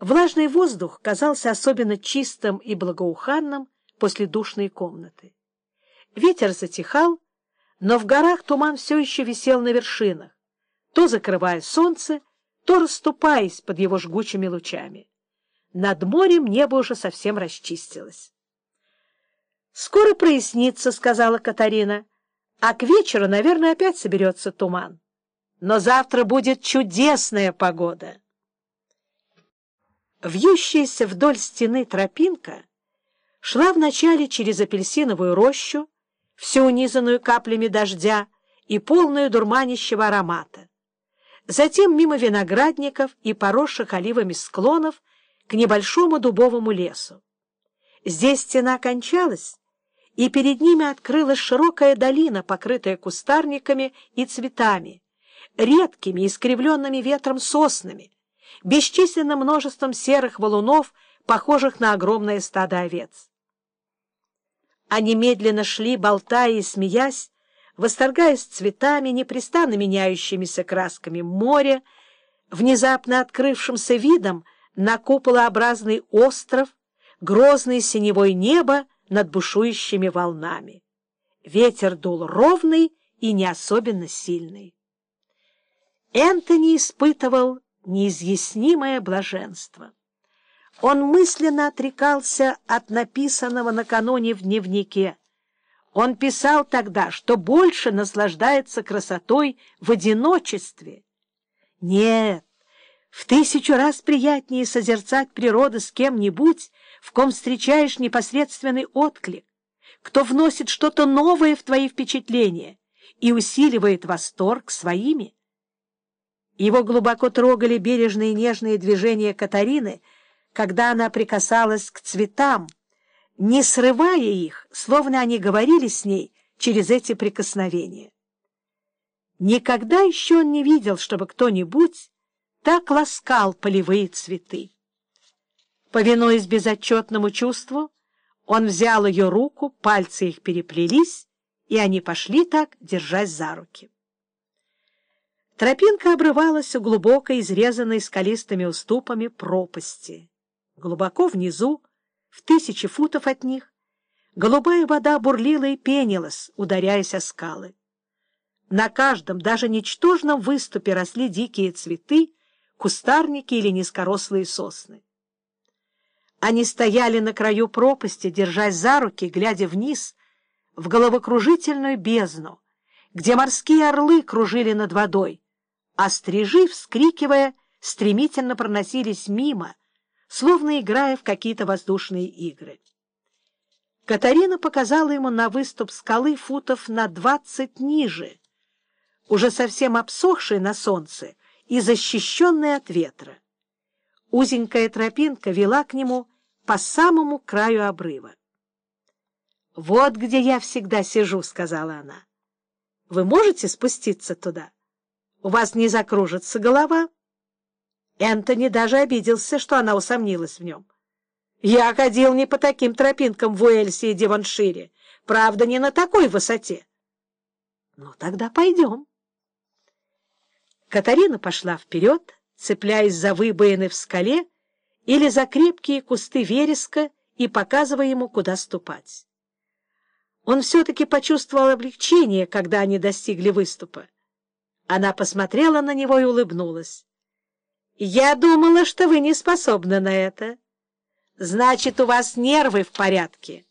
Влажный воздух казался особенно чистым и благоуханным после душной комнаты. Ветер затихал, но в горах туман все еще висел на вершинах, то закрывая солнце, то расступаясь под его жгучими лучами. Над морем небо уже совсем расчистилось. «Скоро прояснится», — сказала Катарина, — «а к вечеру, наверное, опять соберется туман. Но завтра будет чудесная погода». Вьющаяся вдоль стены тропинка шла вначале через апельсиновую рощу, всю унизанную каплями дождя и полную дурманящего аромата. Затем мимо виноградников и поросших оливами склонов к небольшому дубовому лесу. Здесь стена кончалась, и перед ними открылась широкая долина, покрытая кустарниками и цветами, редкими искривленными ветром соснами, бесчисленным множеством серых валунов, похожих на огромное стадо овец. Они медленно шли, болтая и смеясь, восторгаясь цветами, непрестанно меняющимися красками моря, внезапно открывшимся видом на куполообразный остров, грозное синевое небо над бушующими волнами. Ветер дул ровный и не особенно сильный. Энтони испытывал неизъяснимое блаженство. Он мысленно отрекался от написанного накануне в дневнике. Он писал тогда, что больше наслаждается красотой в одиночестве. Нет, в тысячу раз приятнее созерцать природу с кем-нибудь, в ком встречаешь непосредственный отклик, кто вносит что-то новое в твои впечатления и усиливает восторг своими. Его глубоко трогали бережные нежные движения Катарины, когда она прикасалась к цветам, не срывая их, словно они говорили с ней через эти прикосновения. Никогда еще он не видел, чтобы кто-нибудь так ласкал полевые цветы. Повинуясь безотчетному чувству, он взял ее руку, пальцы их переплелись, и они пошли так, держась за руки. Тропинка обрывалась у глубокой, изрезанной скалистыми уступами пропасти. Глубоко внизу, в тысячи футов от них, голубая вода бурлила и пенилась, ударяясь о скалы. На каждом, даже ничтожном выступе росли дикие цветы, кустарники или низкорослые сосны. Они стояли на краю пропасти, держась за руки, глядя вниз, в головокружительную бездну, где морские орлы кружили над водой, а стрижи, вскрикивая, стремительно проносились мимо, словно играя в какие-то воздушные игры. Катарина показала ему на выступ скалы футов на двадцать ниже, уже совсем обсохший на солнце и защищенный от ветра. Узенькая тропинка вела к нему по самому краю обрыва. «Вот где я всегда сижу», — сказала она. «Вы можете спуститься туда?» У вас не закружится голова? Энтони даже обиделся, что она усомнилась в нем. Я ходил не по таким тропинкам в Уэльсе и Деваншире, правда, не на такой высоте. Ну, тогда пойдем. Катарина пошла вперед, цепляясь за выбоины в скале или за крепкие кусты вереска и показывая ему, куда ступать. Он все-таки почувствовал облегчение, когда они достигли выступа. Она посмотрела на него и улыбнулась. — Я думала, что вы не способны на это. Значит, у вас нервы в порядке.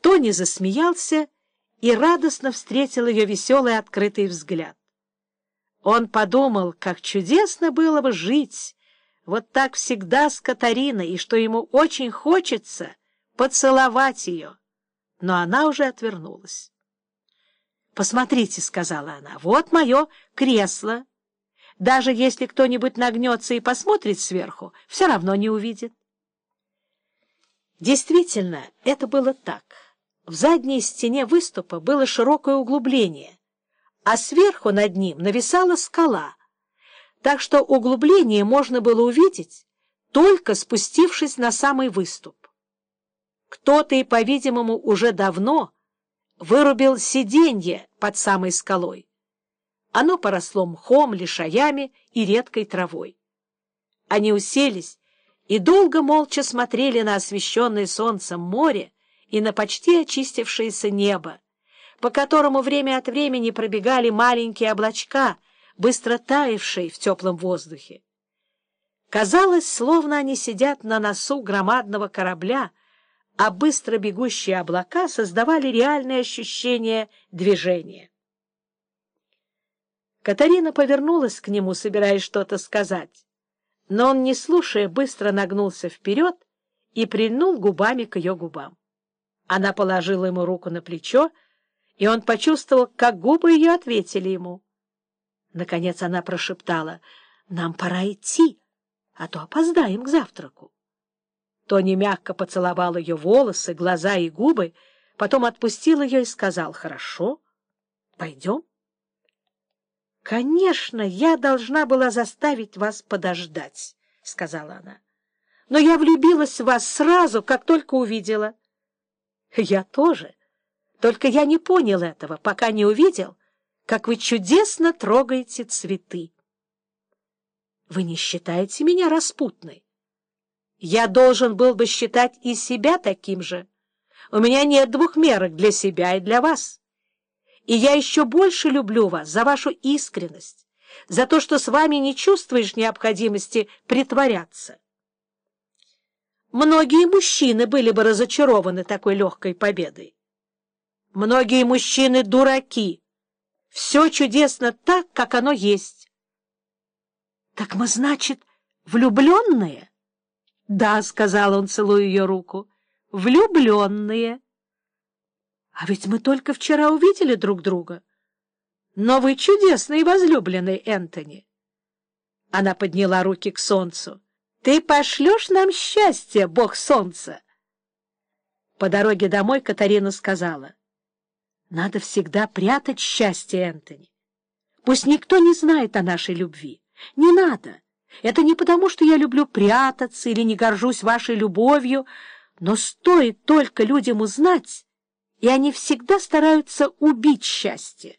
Тони засмеялся и радостно встретил ее веселый открытый взгляд. Он подумал, как чудесно было бы жить вот так всегда с Катариной, и что ему очень хочется поцеловать ее. Но она уже отвернулась. «Посмотрите», — сказала она, — «вот мое кресло. Даже если кто-нибудь нагнется и посмотрит сверху, все равно не увидит». Действительно, это было так. В задней стене выступа было широкое углубление, а сверху над ним нависала скала, так что углубление можно было увидеть, только спустившись на самый выступ. Кто-то и, по-видимому, уже давно вырубил сиденье под самой скалой. Оно поросло мхом, лишаями и редкой травой. Они уселись и долго молча смотрели на освещенное солнцем море и на почти очистившееся небо, по которому время от времени пробегали маленькие облачка, быстро таявшие в теплом воздухе. Казалось, словно они сидят на носу громадного корабля, а быстро бегущие облака создавали реальное ощущение движения. Катарина повернулась к нему, собираясь что-то сказать, но он, не слушая, быстро нагнулся вперед и прильнул губами к ее губам. Она положила ему руку на плечо, и он почувствовал, как губы ее ответили ему. Наконец она прошептала, «Нам пора идти, а то опоздаем к завтраку». Тони мягко поцеловал ее волосы, глаза и губы, потом отпустил ее и сказал, «Хорошо, пойдем». «Конечно, я должна была заставить вас подождать», — сказала она. «Но я влюбилась в вас сразу, как только увидела». «Я тоже. Только я не понял этого, пока не увидел, как вы чудесно трогаете цветы». «Вы не считаете меня распутной?» «Я должен был бы считать и себя таким же. У меня нет двух мерок для себя и для вас». И я еще больше люблю вас за вашу искренность, за то, что с вами не чувствуешь необходимости притворяться. Многие мужчины были бы разочарованы такой легкой победой. Многие мужчины дураки. Все чудесно так, как оно есть. — Так мы, значит, влюбленные? — Да, — сказал он, целуя ее руку, — влюбленные. А ведь мы только вчера увидели друг друга. Но вы чудесный возлюбленный, Энтони. Она подняла руки к солнцу. Ты пошлешь нам счастье, бог солнца. По дороге домой Катарина сказала. Надо всегда прятать счастье, Энтони. Пусть никто не знает о нашей любви. Не надо. Это не потому, что я люблю прятаться или не горжусь вашей любовью, но стоит только людям узнать, и они всегда стараются убить счастье.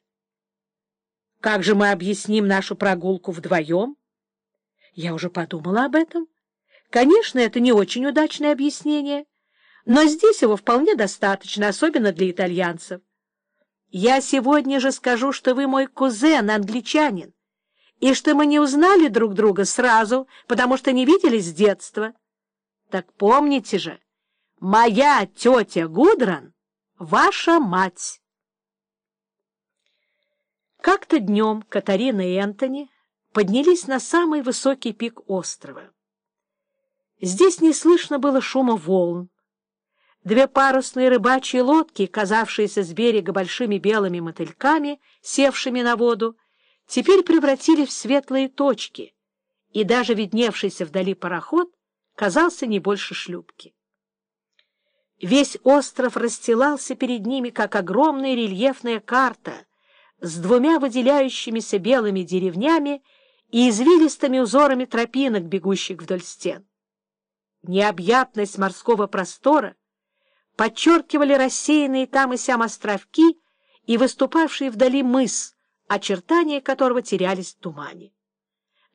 Как же мы объясним нашу прогулку вдвоем? Я уже подумала об этом. Конечно, это не очень удачное объяснение, но здесь его вполне достаточно, особенно для итальянцев. Я сегодня же скажу, что вы мой кузен, англичанин, и что мы не узнали друг друга сразу, потому что не виделись с детства. Так помните же, моя тетя Гудран Ваша мать. Как-то днем Катарина и Энтони поднялись на самый высокий пик острова. Здесь не слышно было шума волн. Две парусные рыбачьи лодки, казавшиеся с берега большими белыми мотыльками, севшими на воду, теперь превратили в светлые точки, и даже видневшийся вдали пароход казался не больше шлюпки. Весь остров расстилался перед ними, как огромная рельефная карта с двумя выделяющимися белыми деревнями и извилистыми узорами тропинок, бегущих вдоль стен. Необъятность морского простора подчеркивали рассеянные там и сям островки и выступавший вдали мыс, очертания которого терялись в тумане.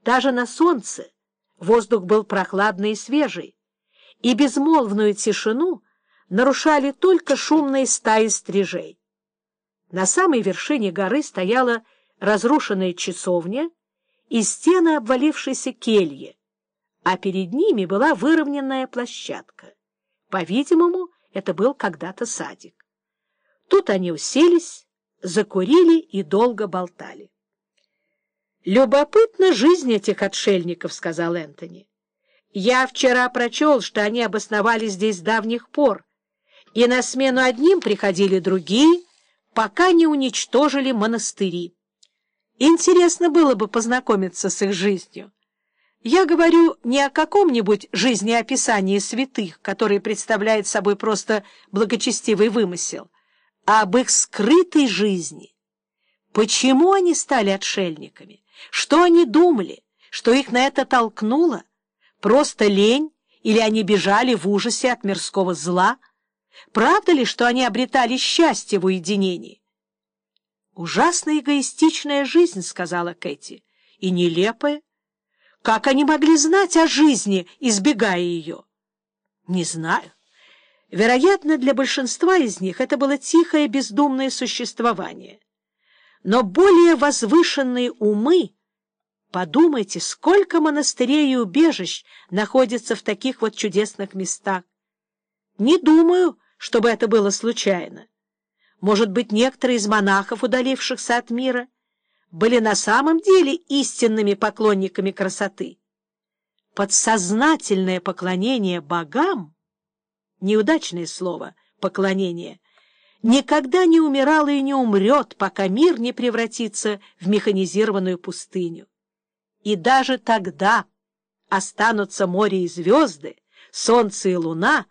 Даже на солнце воздух был прохладный и свежий, и безмолвную тишину — нарушали только шумные стаи стрижей. На самой вершине горы стояла разрушенная часовня и стены обвалившейся кельи, а перед ними была выровненная площадка. По-видимому, это был когда-то садик. Тут они уселись, закурили и долго болтали. «Любопытна жизнь этих отшельников», — сказал Энтони. «Я вчера прочел, что они обосновались здесь с давних пор, и на смену одним приходили другие, пока не уничтожили монастыри. Интересно было бы познакомиться с их жизнью. Я говорю не о каком-нибудь жизнеописании святых, который представляет собой просто благочестивый вымысел, а об их скрытой жизни. Почему они стали отшельниками? Что они думали? Что их на это толкнуло? Просто лень? Или они бежали в ужасе от мирского зла – Правда ли, что они обретали счастье в уединении? — Ужасно эгоистичная жизнь, — сказала Кэти, — и нелепая. Как они могли знать о жизни, избегая ее? Не знаю. Вероятно, для большинства из них это было тихое бездумное существование. Но более возвышенные умы, подумайте, сколько монастырей и убежищ находится в таких вот чудесных местах. Не думаю, чтобы это было случайно. Может быть, некоторые из монахов, удалившихся от мира, были на самом деле истинными поклонниками красоты. Подсознательное поклонение богам, неудачное слово «поклонение», никогда не умирало и не умрет, пока мир не превратится в механизированную пустыню. И даже тогда останутся море и звезды, солнце и луна,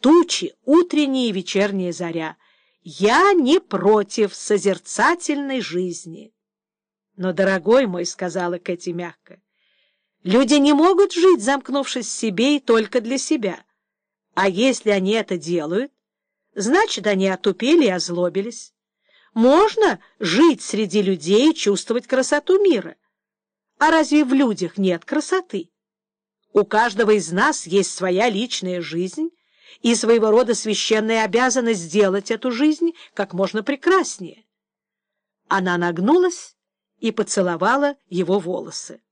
тучи, утренняя и вечерняя заря. Я не против созерцательной жизни. Но, дорогой мой, — сказала Кэти мягко, — люди не могут жить, замкнувшись в себе и только для себя. А если они это делают, значит, они отупели и озлобились. Можно жить среди людей и чувствовать красоту мира. А разве в людях нет красоты? У каждого из нас есть своя личная жизнь и своего рода священная обязанность сделать эту жизнь как можно прекраснее. Она нагнулась и поцеловала его волосы.